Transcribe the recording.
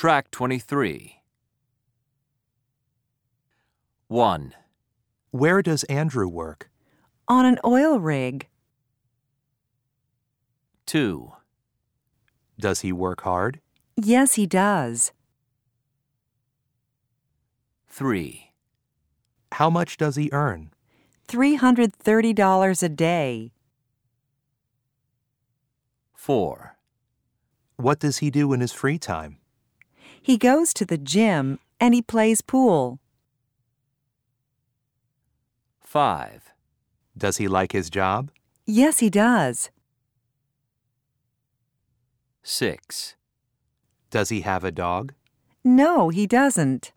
Track 23. 1, Where does Andrew work? On an oil rig. 2, Does he work hard? Yes, he does. 3, How much does he earn? $330 a day. 4, What does he do in his free time? He goes to the gym and he plays pool. 5, Does he like his job? Yes, he does. 6, Does he have a dog? No, he doesn't.